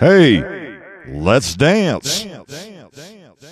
Hey, let's dance. dance, dance, dance